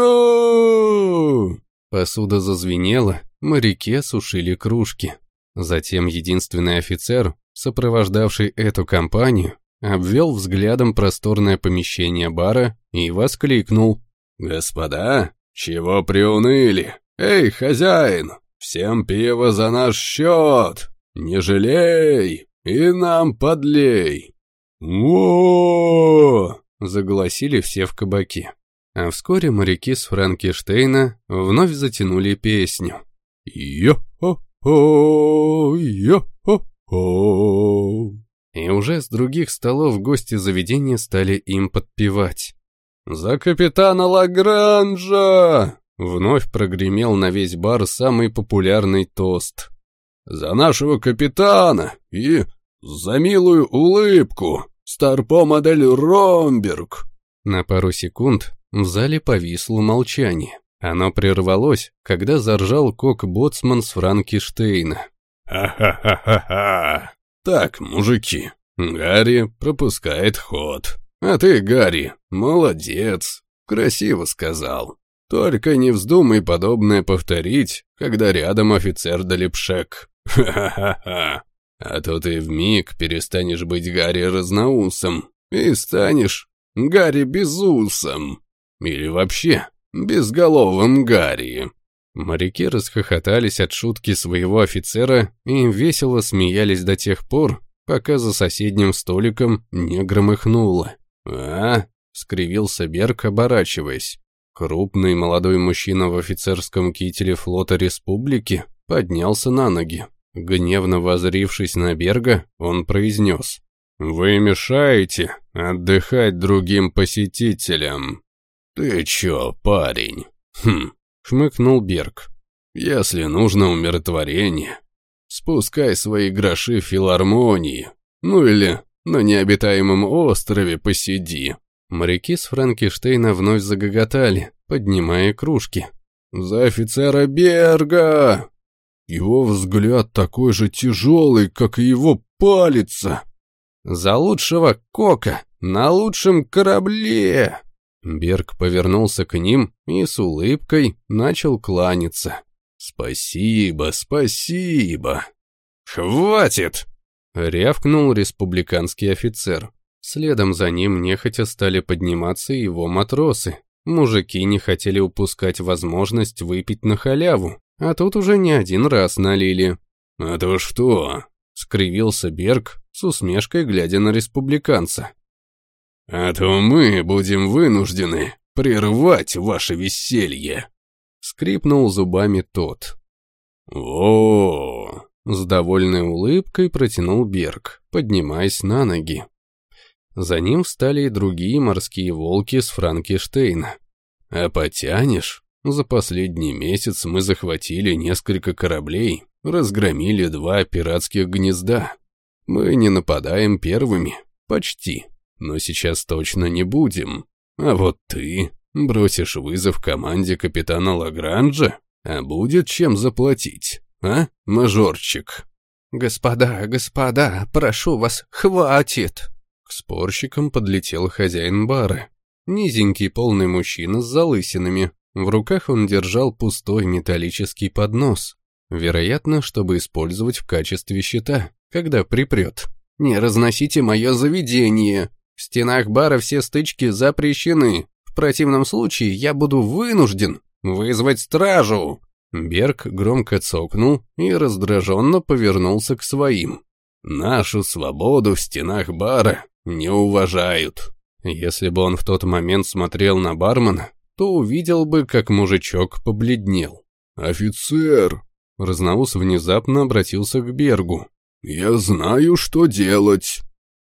Посуда зазвенела, моряки осушили кружки. Затем единственный офицер, сопровождавший эту компанию, обвел взглядом просторное помещение бара и воскликнул. «Господа, чего приуныли? Эй, хозяин, всем пиво за наш счет! Не жалей и нам подлей!» «О!» — загласили все в кабаке. А вскоре моряки с Франкенштейна вновь затянули песню. «Йо-хо-хо, йо-хо-хо!» И уже с других столов гости заведения стали им подпевать. «За капитана Лагранжа!» Вновь прогремел на весь бар самый популярный тост. «За нашего капитана и за милую улыбку! Старпо-модель Ромберг!» На пару секунд в зале повисло молчание. Оно прервалось, когда заржал кок-боцман с Франкенштейна. «Ха-ха-ха-ха-ха! Так, мужики, Гарри пропускает ход. А ты, Гарри, молодец, красиво сказал. Только не вздумай подобное повторить, когда рядом офицер Далипшек. Ха-ха-ха-ха! А то ты вмиг перестанешь быть Гарри разноусом и станешь Гарри безусом. Или вообще безголовым Гарри. Моряки расхохотались от шутки своего офицера и весело смеялись до тех пор, пока за соседним столиком не громыхнуло. «А?» — скривился Берг, оборачиваясь. Крупный молодой мужчина в офицерском кителе флота республики поднялся на ноги. Гневно возрившись на Берга, он произнес. «Вы мешаете отдыхать другим посетителям». «Ты чё, парень?» «Хм», — хмыкнул Берг. «Если нужно умиротворение, спускай свои гроши в филармонии, ну или на необитаемом острове посиди». Моряки с Франкенштейна вновь загоготали, поднимая кружки. «За офицера Берга!» Его взгляд такой же тяжелый, как и его палица. «За лучшего Кока на лучшем корабле!» Берг повернулся к ним и с улыбкой начал кланяться. «Спасибо, спасибо!» «Хватит!» — рявкнул республиканский офицер. Следом за ним нехотя стали подниматься его матросы. Мужики не хотели упускать возможность выпить на халяву, а тут уже не один раз налили. «А то что?» — скривился Берг с усмешкой, глядя на республиканца. «А то мы будем вынуждены прервать ваше веселье!» — скрипнул зубами тот. о С довольной улыбкой протянул Берг, поднимаясь на ноги. За ним встали и другие морские волки с Франкенштейна. «А потянешь?» За последний месяц мы захватили несколько кораблей, разгромили два пиратских гнезда. Мы не нападаем первыми, почти, но сейчас точно не будем. А вот ты бросишь вызов команде капитана Лагранжа, а будет чем заплатить, а, мажорчик? «Господа, господа, прошу вас, хватит!» К спорщикам подлетел хозяин бара. Низенький полный мужчина с залысинами, в руках он держал пустой металлический поднос, вероятно, чтобы использовать в качестве щита, когда припрет. «Не разносите мое заведение! В стенах бара все стычки запрещены. В противном случае я буду вынужден вызвать стражу!» Берг громко цокнул и раздраженно повернулся к своим. «Нашу свободу в стенах бара не уважают». Если бы он в тот момент смотрел на бармена, то увидел бы, как мужичок побледнел. «Офицер!» Разноус внезапно обратился к Бергу. «Я знаю, что делать!»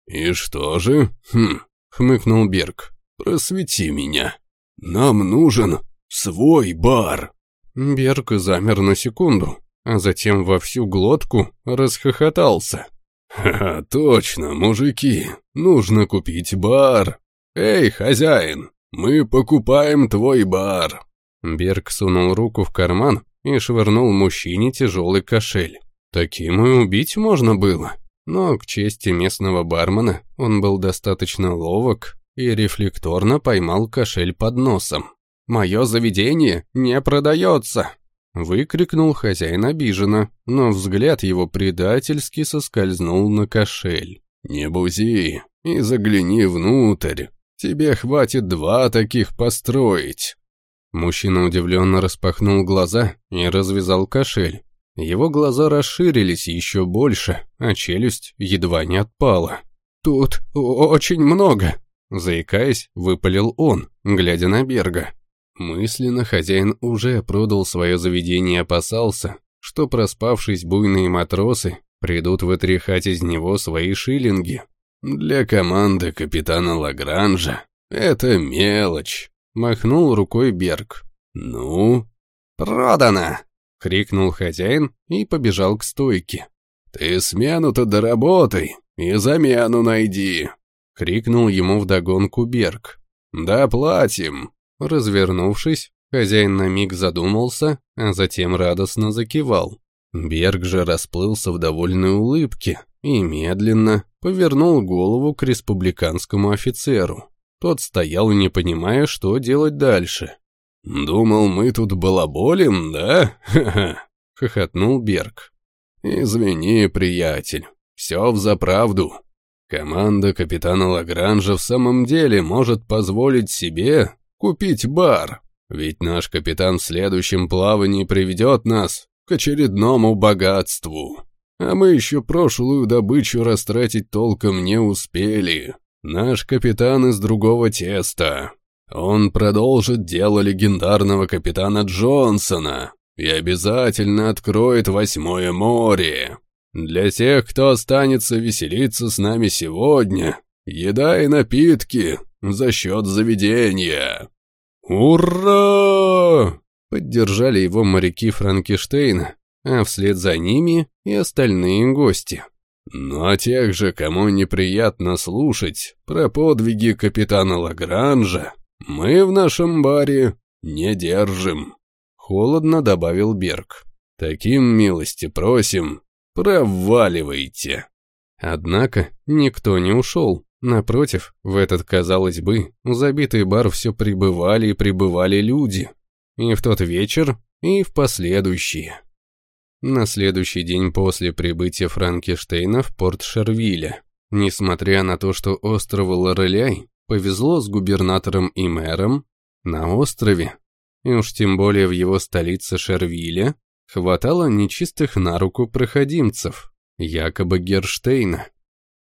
«И что же?» «Хм!» — хмыкнул Берг. «Просвети меня. Нам нужен свой бар!» Берг замер на секунду, а затем во всю глотку расхохотался. «Ха-ха, точно, мужики, нужно купить бар! Эй, хозяин, «Мы покупаем твой бар». Берг сунул руку в карман и швырнул мужчине тяжелый кошель. Таким и убить можно было. Но, к чести местного бармена, он был достаточно ловок и рефлекторно поймал кошель под носом. Мое заведение не продается!» Выкрикнул хозяин обиженно, но взгляд его предательски соскользнул на кошель. «Не бузи и загляни внутрь. Тебе хватит два таких построить». Мужчина удивленно распахнул глаза и развязал кошель. Его глаза расширились еще больше, а челюсть едва не отпала. «Тут очень много», — заикаясь, выпалил он, глядя на Берга. Мысленно хозяин уже продал свое заведение и опасался, что проспавшись буйные матросы придут вытряхать из него свои шиллинги. Для команды капитана Лагранжа это мелочь, махнул рукой Берг. Ну, продано, крикнул хозяин и побежал к стойке. Ты смену-то доработай и замену найди, крикнул ему вдогонку Берг. Доплатим. Развернувшись, хозяин на миг задумался, а затем радостно закивал. Берг же расплылся в довольной улыбке и медленно повернул голову к республиканскому офицеру. Тот стоял, не понимая, что делать дальше. «Думал, мы тут балаболим, да? Ха-ха!» — хохотнул Берг. «Извини, приятель, все взаправду. Команда капитана Лагранжа в самом деле может позволить себе Купить бар. Ведь наш капитан в следующем плавании приведет нас к очередному богатству. А мы еще прошлую добычу растратить толком не успели. Наш капитан из другого теста. Он продолжит дело легендарного капитана Джонсона и обязательно откроет восьмое море. Для тех, кто останется веселиться с нами сегодня, еда и напитки за счет заведения. «Ура!» — поддержали его моряки Франкенштейна, а вслед за ними и остальные гости. Но тех же, кому неприятно слушать про подвиги капитана Лагранжа, мы в нашем баре не держим. Холодно добавил Берг. Таким милости просим, проваливайте. Однако никто не ушел. Напротив, в этот, казалось бы, забитый бар все прибывали и прибывали люди. И в тот вечер, и в последующие. На следующий день после прибытия Франкенштейна в порт Шервиля, несмотря на то, что острову Лореляй повезло с губернатором и мэром, на острове, и уж тем более в его столице Шервиле, хватало нечистых на руку проходимцев, якобы Герштейна.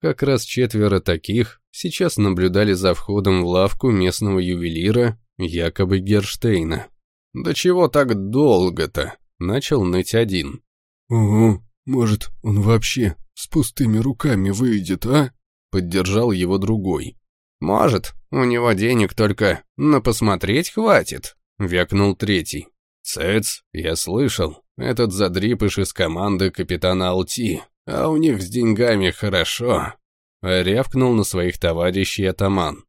Как раз четверо таких сейчас наблюдали за входом в лавку местного ювелира, якобы Герштейна. «Да чего так долго-то?» — начал ныть один. «Ого, может, он вообще с пустыми руками выйдет, а?» — поддержал его другой. «Может, у него денег только на посмотреть хватит», — вякнул третий. «Цец, я слышал, этот задрипыш из команды капитана Алти а у них с деньгами хорошо», — рявкнул на своих товарищей атаман.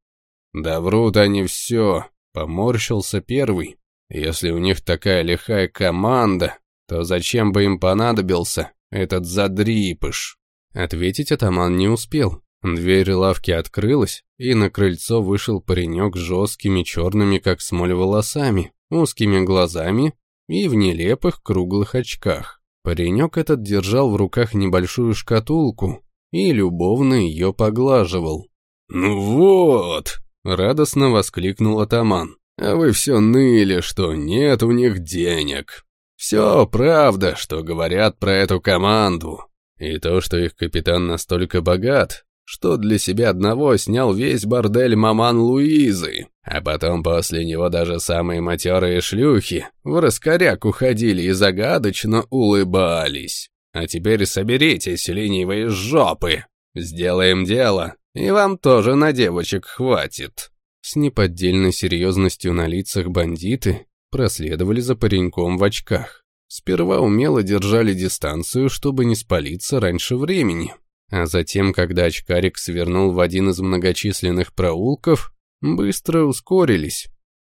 «Да врут они все», — поморщился первый. «Если у них такая лихая команда, то зачем бы им понадобился этот задрипыш?» Ответить атаман не успел. Дверь лавки открылась, и на крыльцо вышел паренек с жесткими черными, как смоль, волосами, узкими глазами и в нелепых круглых очках. Паренек этот держал в руках небольшую шкатулку и любовно ее поглаживал. «Ну вот!» — радостно воскликнул атаман. «А вы все ныли, что нет у них денег. Все правда, что говорят про эту команду. И то, что их капитан настолько богат, что для себя одного снял весь бордель маман Луизы, а потом после него даже самые матерые шлюхи в раскоряк уходили и загадочно улыбались. А теперь соберитесь, ленивые жопы, сделаем дело, и вам тоже на девочек хватит». С неподдельной серьезностью на лицах бандиты проследовали за пареньком в очках. Сперва умело держали дистанцию, чтобы не спалиться раньше времени, а затем, когда очкарик свернул в один из многочисленных проулков, быстро ускорились.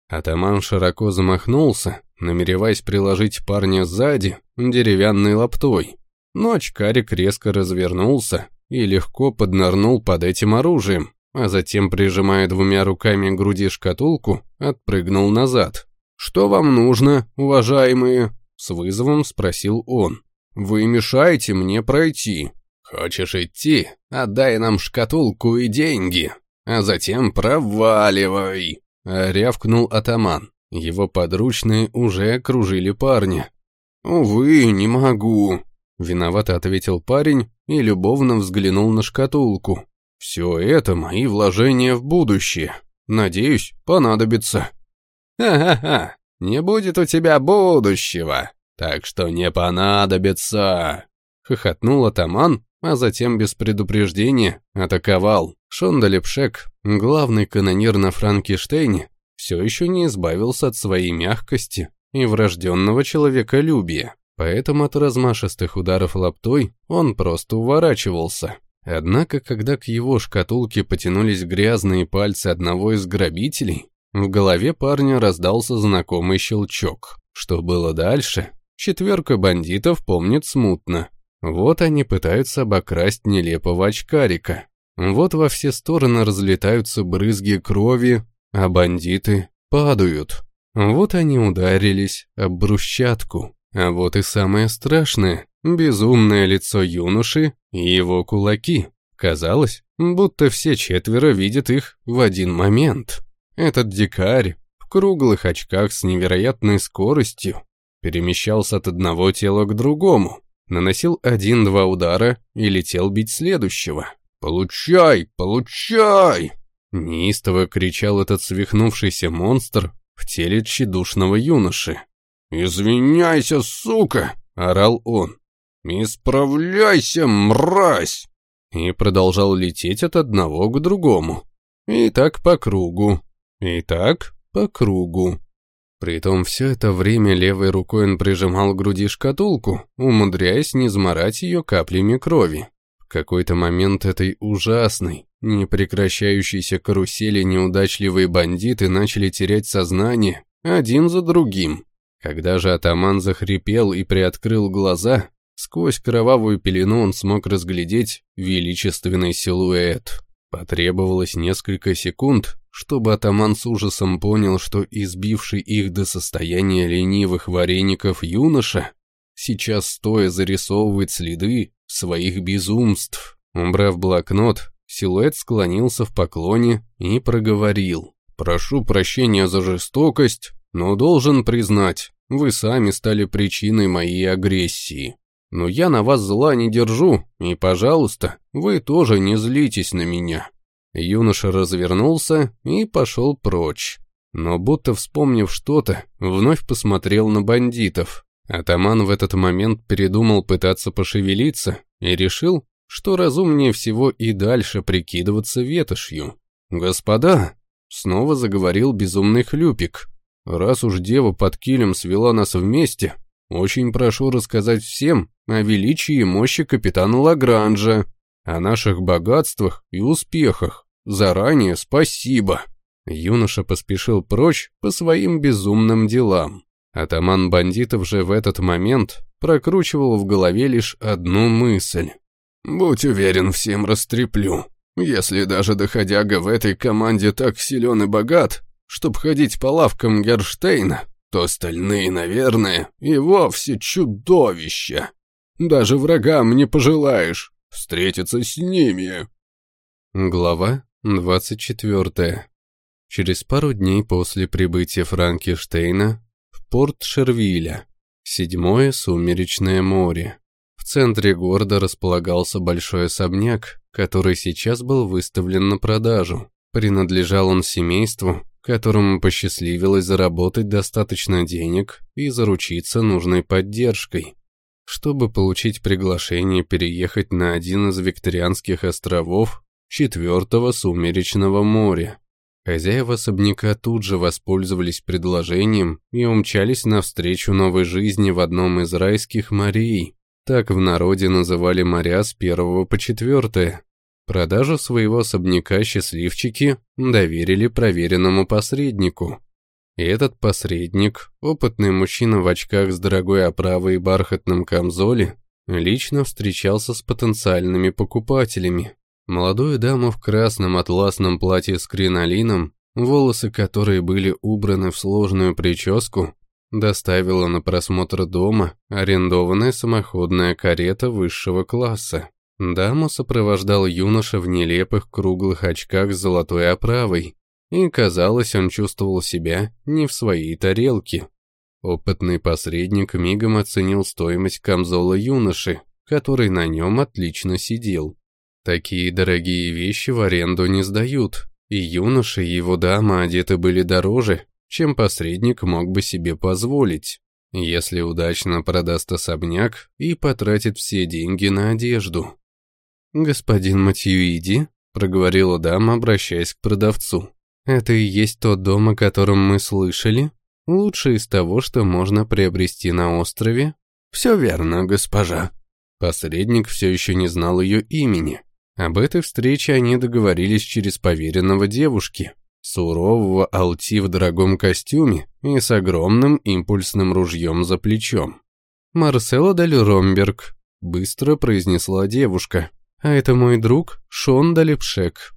Атаман широко замахнулся, намереваясь приложить парня сзади деревянной лаптой. Но очкарик резко развернулся и легко поднырнул под этим оружием, а затем, прижимая двумя руками к груди шкатулку, отпрыгнул назад. «Что вам нужно, уважаемые?» — с вызовом спросил он. «Вы мешаете мне пройти». «Хочешь идти? Отдай нам шкатулку и деньги, а затем проваливай!» — рявкнул атаман. Его подручные уже окружили парня. «Увы, не могу», — виновато ответил парень и любовно взглянул на шкатулку. «Все это мои вложения в будущее. Надеюсь, понадобится». «Ха-ха-ха, не будет у тебя будущего, так что не понадобится», — хохотнул атаман, а затем без предупреждения атаковал. Шондалепшек, главный канонир на Франкенштейне, все еще не избавился от своей мягкости и врожденного человеколюбия, поэтому от размашистых ударов лаптой он просто уворачивался. Однако, когда к его шкатулке потянулись грязные пальцы одного из грабителей, в голове парня раздался знакомый щелчок. Что было дальше? Четверка бандитов помнит смутно. Вот они пытаются обокрасть нелепого очкарика. Вот во все стороны разлетаются брызги крови, а бандиты падают. Вот они ударились об брусчатку. А вот и самое страшное – безумное лицо юноши и его кулаки. Казалось, будто все четверо видят их в один момент. Этот дикарь в круглых очках с невероятной скоростью перемещался от одного тела к другому, наносил один-два удара и летел бить следующего. «Получай! Получай!» Неистово кричал этот свихнувшийся монстр в теле тщедушного юноши. «Извиняйся, сука!» — орал он. «Исправляйся, мразь!» И продолжал лететь от одного к другому. И так по кругу. И так по кругу. Притом все это время левой рукой он прижимал к груди шкатулку, умудряясь не изморать ее каплями крови. В какой-то момент этой ужасной, непрекращающейся карусели неудачливые бандиты начали терять сознание один за другим. Когда же атаман захрипел и приоткрыл глаза, сквозь кровавую пелену он смог разглядеть величественный силуэт. Потребовалось несколько секунд, чтобы атаман с ужасом понял, что избивший их до состояния ленивых вареников юноша сейчас стоя зарисовывает следы своих безумств. Убрав блокнот, силуэт склонился в поклоне и проговорил. «Прошу прощения за жестокость, но должен признать, вы сами стали причиной моей агрессии. Но я на вас зла не держу, и, пожалуйста, вы тоже не злитесь на меня». Юноша развернулся и пошел прочь. Но будто вспомнив что-то, вновь посмотрел на бандитов. Атаман в этот момент передумал пытаться пошевелиться и решил, что разумнее всего и дальше прикидываться ветошью. «Господа!» — снова заговорил безумный хлюпик. «Раз уж дева под килем свела нас вместе, очень прошу рассказать всем о величии и мощи капитана Лагранжа, о наших богатствах и успехах. Заранее спасибо!» Юноша поспешил прочь по своим безумным делам. Атаман бандитов же в этот момент прокручивал в голове лишь одну мысль. «Будь уверен, всем растреплю. Если даже доходяга в этой команде так силен и богат, чтоб ходить по лавкам Герштейна, то остальные, наверное, и вовсе чудовища. Даже врагам не пожелаешь встретиться с ними». Глава 24. Через пару дней после прибытия Франкенштейна Порт Шервиля. Седьмое сумеречное море. В центре города располагался большой особняк, который сейчас был выставлен на продажу. Принадлежал он семейству, которому посчастливилось заработать достаточно денег и заручиться нужной поддержкой. Чтобы получить приглашение переехать на один из викторианских островов четвертого сумеречного моря. Хозяева особняка тут же воспользовались предложением и умчались навстречу новой жизни в одном из райских морей. Так в народе называли моря с первого по четвертое. Продажу своего особняка счастливчики доверили проверенному посреднику. И этот посредник, опытный мужчина в очках с дорогой оправой и бархатном камзоле, лично встречался с потенциальными покупателями. Молодую даму в красном атласном платье с кринолином волосы которой были убраны в сложную прическу, доставила на просмотр дома арендованная самоходная карета высшего класса. Даму сопровождал юноша в нелепых круглых очках с золотой оправой, и, казалось, он чувствовал себя не в своей тарелке. Опытный посредник мигом оценил стоимость камзола юноши, который на нем отлично сидел. Такие дорогие вещи в аренду не сдают, и юноша и его дама одеты были дороже, чем посредник мог бы себе позволить, если удачно продаст особняк и потратит все деньги на одежду. «Господин Матьюиди», — проговорила дама, обращаясь к продавцу, «это и есть тот дом, о котором мы слышали? Лучший из того, что можно приобрести на острове?» «Все верно, госпожа». Посредник все еще не знал ее имени. Об этой встрече они договорились через поверенного девушки, сурового алти в дорогом костюме и с огромным импульсным ружьем за плечом. «Марсело Дель Ромберг», — быстро произнесла девушка. «А это мой друг Шон Далепшек».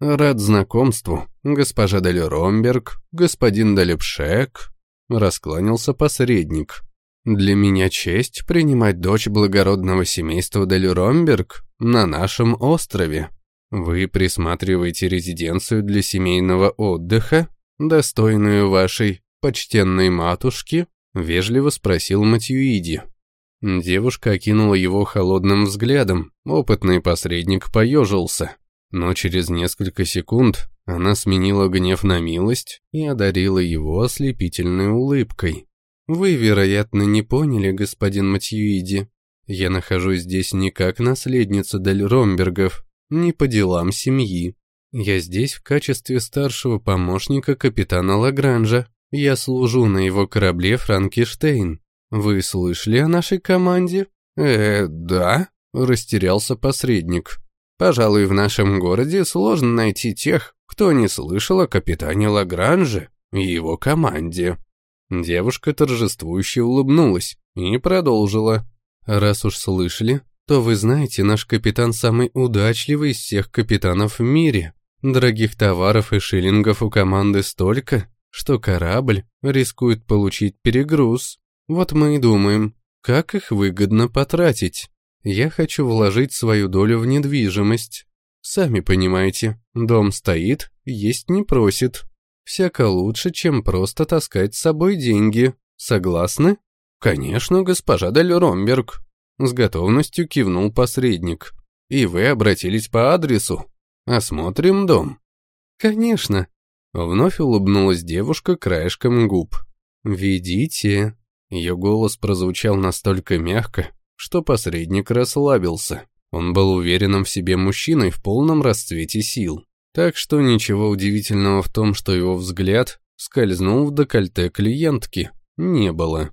«Рад знакомству, госпожа Дель Ромберг, господин Далепшек», — раскланялся посредник. «Для меня честь принимать дочь благородного семейства Дель Ромберг на нашем острове». Вы присматриваете резиденцию для семейного отдыха, достойную вашей почтенной матушки? Вежливо спросил Матьюиди. Девушка окинула его холодным взглядом, опытный посредник поежился. Но через несколько секунд она сменила гнев на милость и одарила его ослепительной улыбкой. «Вы, вероятно, не поняли, господин Матьюиди. Я нахожусь здесь не как наследница Дель Ромбергов, не по делам семьи. Я здесь в качестве старшего помощника капитана Лагранжа. Я служу на его корабле Франкенштейн. Вы слышали о нашей команде? Э, да, растерялся посредник. Пожалуй, в нашем городе сложно найти тех, кто не слышал о капитане Лагранже и его команде. Девушка торжествующе улыбнулась и продолжила. Раз уж слышали, то вы знаете, наш капитан самый удачливый из всех капитанов в мире. Дорогих товаров и шиллингов у команды столько, что корабль рискует получить перегруз. Вот мы и думаем, как их выгодно потратить. Я хочу вложить свою долю в недвижимость. Сами понимаете, дом стоит, есть не просит. Всяко лучше, чем просто таскать с собой деньги. Согласны? Конечно, госпожа Дель Ромберг. С готовностью кивнул посредник. И вы обратились по адресу. Осмотрим дом. Конечно. Вновь улыбнулась девушка краешком губ. «Ведите». Ее голос прозвучал настолько мягко, что посредник расслабился. Он был уверенным в себе мужчиной в полном расцвете сил. Так что ничего удивительного в том, что его взгляд скользнул в декольте клиентки, не было.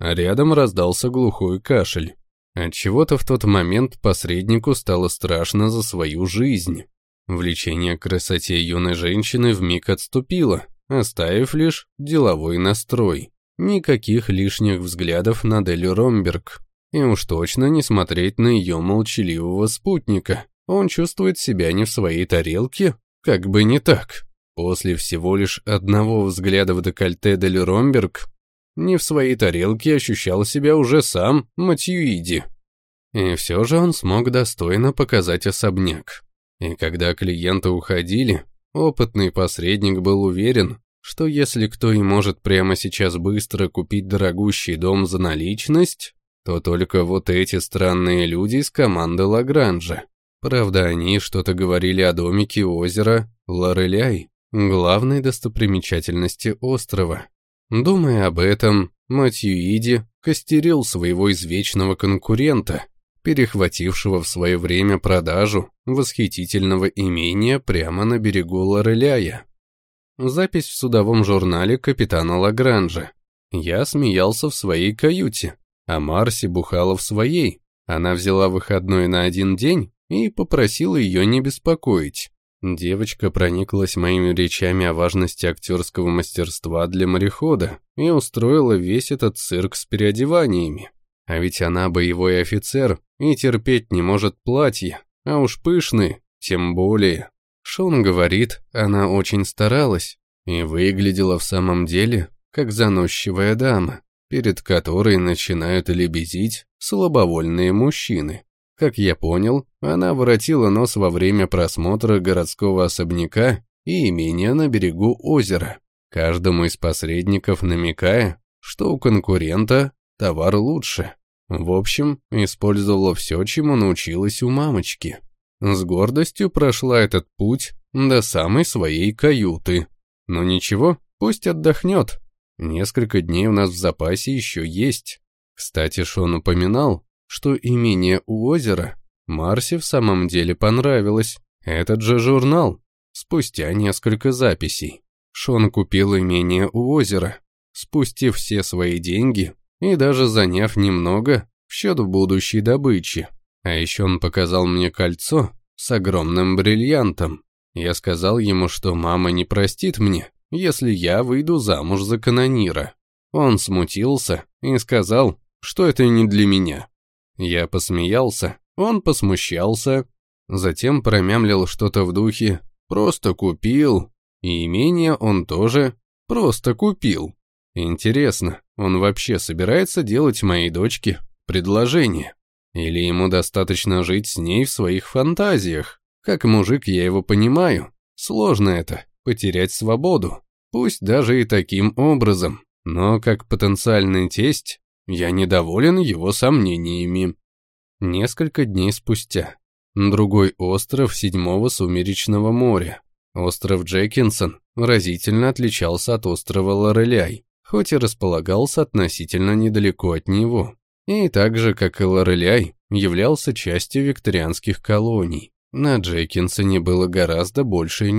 А рядом раздался глухой кашель. Отчего-то в тот момент посреднику стало страшно за свою жизнь. Влечение к красоте юной женщины вмиг отступило, оставив лишь деловой настрой. Никаких лишних взглядов на Делю Ромберг. И уж точно не смотреть на ее молчаливого спутника. Он чувствует себя не в своей тарелке, как бы не так. После всего лишь одного взгляда в декольте Дель Ромберг не в своей тарелке ощущал себя уже сам Матьюиди. И все же он смог достойно показать особняк. И когда клиенты уходили, опытный посредник был уверен, что если кто и может прямо сейчас быстро купить дорогущий дом за наличность, то только вот эти странные люди из команды Лагранжа. Правда, они что-то говорили о домике озера Лореляй, главной достопримечательности острова. Думая об этом, Матьюиди костерил своего извечного конкурента, перехватившего в свое время продажу восхитительного имения прямо на берегу Лореляя. Запись в судовом журнале капитана Лагранжа. Я смеялся в своей каюте, а Марси бухала в своей. Она взяла выходной на один день и попросила ее не беспокоить. Девочка прониклась моими речами о важности актерского мастерства для морехода и устроила весь этот цирк с переодеваниями. А ведь она боевой офицер и терпеть не может платья, а уж пышные, тем более. Шон говорит, она очень старалась, и выглядела в самом деле как заносчивая дама, перед которой начинают лебезить слабовольные мужчины. Как я понял, она воротила нос во время просмотра городского особняка и имения на берегу озера, каждому из посредников намекая, что у конкурента товар лучше. В общем, использовала все, чему научилась у мамочки. С гордостью прошла этот путь до самой своей каюты. Но ничего, пусть отдохнет. Несколько дней у нас в запасе еще есть. Кстати, Шон упоминал, что имение у озера Марсе в самом деле понравилось. Этот же журнал. Спустя несколько записей. Шон купил имение у озера, спустив все свои деньги и даже заняв немного в счет будущей добычи. А еще он показал мне кольцо с огромным бриллиантом. Я сказал ему, что мама не простит мне, если я выйду замуж за канонира. Он смутился и сказал, что это не для меня. Я посмеялся, он посмущался, затем промямлил что-то в духе «просто купил», и имение он тоже просто купил. Интересно, он вообще собирается делать моей дочке предложение? Или ему достаточно жить с ней в своих фантазиях? Как мужик я его понимаю. Сложно это, потерять свободу. Пусть даже и таким образом. Но как потенциальный тесть, я недоволен его сомнениями. Несколько дней спустя. Другой остров седьмого сумеречного моря. Остров Джекинсон разительно отличался от острова Лореляй хоть и располагался относительно недалеко от него, и так же, как и Лореляй, являлся частью викторианских колоний. На Джейкинсоне было гораздо больше